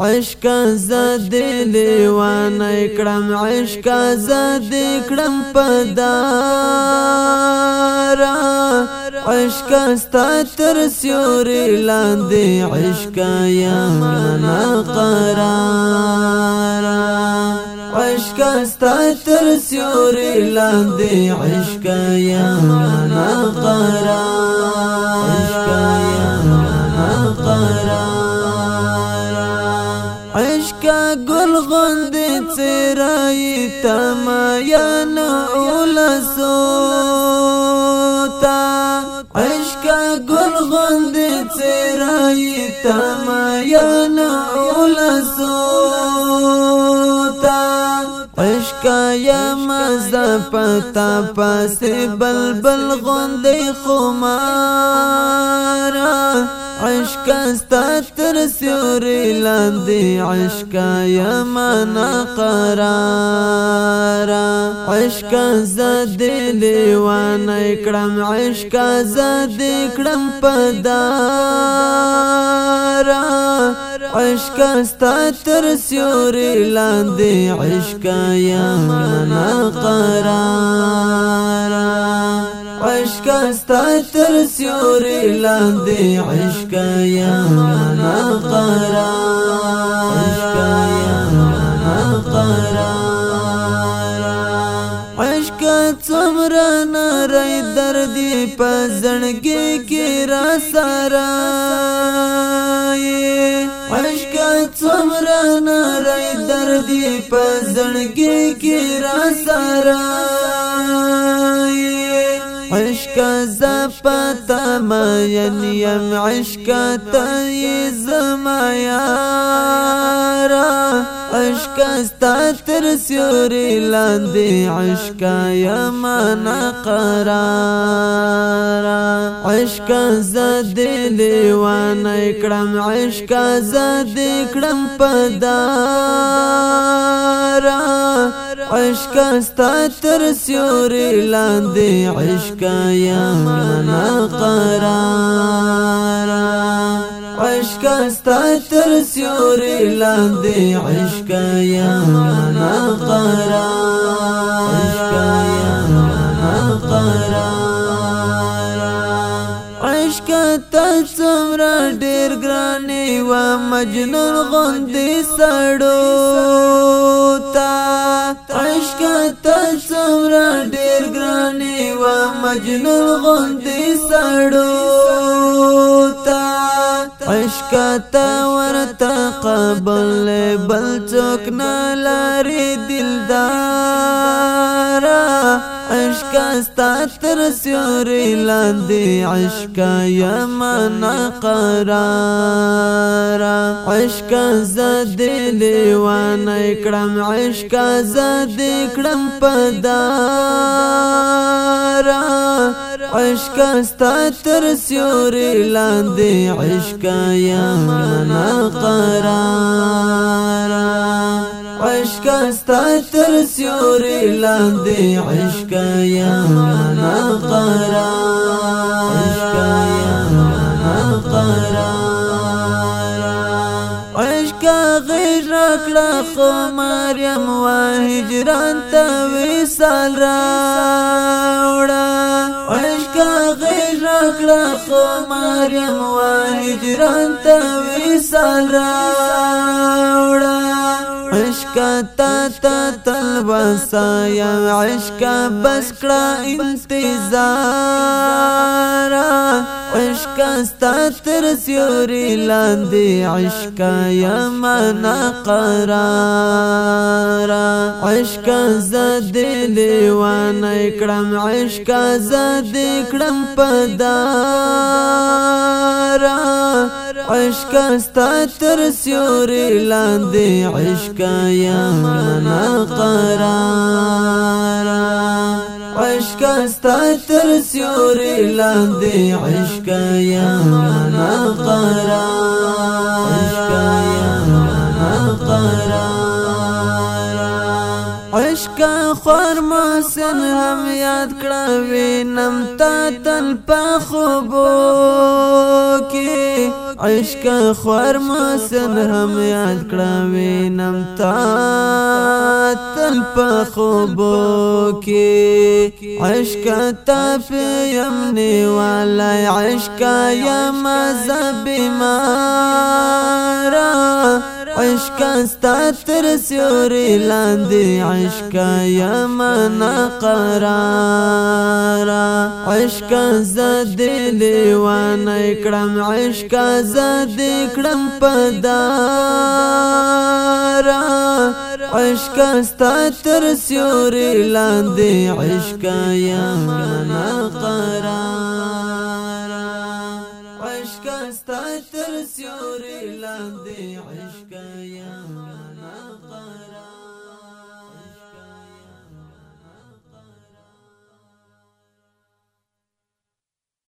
عشق زد لیوان اکرم عشق زد اکرم پدارا عشق ستا تر سیوری لاندی عشق یا منا قرارا عشق ستا تر سیوری لاندی عشق یا منا قرارا گل غند چرائی تمایان اولسو تا عشق گل غند چرائی تمایان اولسو تا عشق یا مزد پتا پاس بلبل غند خمار عشق استا تر سیوري لاندې عشق یما نا قرار عشق زد لیوان کړم عشق زد کړم پدارا عشق استا تر سیوري لاندې عشق یما نا قرار عشق استا تر سیوري لاندې عشق یا نا قرار عشق یا نا قرار عشق څومره نری درد په زړګي کې را سره عشق څومره نری درد په زړګي کې را سره عشق زفت ما یم عشق تای زما یارا عشق استاتر سيوري سیوری عشق یم نه قرارا عشق زد لیوان کړم عشق زد کړم پدار لارا عشق استا تر سیوري لاندې عشق یا منا قرارا عشق استا تر سیوري لاندې عشق یا منا قرارا عشق یا منا قرارا عشق ته څومره ډیر ګرانې و مجنون غوندې سړو مجنون غوندې سړو تا عشق تا ورته قبل بل څوک نه لري دلدار عشق ستا تر سیوري لاندې عشق یما نقرار عشق زد لیوان کړم عشق زد کړم پدار یارا عشق استا تر سیور لاند عشق یا منا قرار عشق استا تر سیور لاند عشق یا منا قرار عشق یا منا قرار عشق غیر کړه خو مریم وا هجران ته وسال راوړ کړه خمارم والد رانته وسال راوړه تا تا تلبسا یا عشق بس کړه انتظار عشق ستا تر سیوري لاندې عشق یا منا قرار عشق زد لیوان کړم عشق زد کړم پدار عشق استا تر سیوري لاندې عشق یا منا قرار عشق استا تر سیوري لاندې عشق یا منا قرار عشق خور محسن هم یاد کړه وینم تا تل په خوبو کې عشق خور محسن هم یاد کړه وینم تا تل په خوبو کې عشق تا په یمنی والا عشق یا مزه بیمارا عشق استا تر سیوري لاندې عشق یا منا قرار عشق زد لیوان کړم عشق زد کړم پدار عشق استا تر سیوري لاندې عشق یا منا قرار C'est un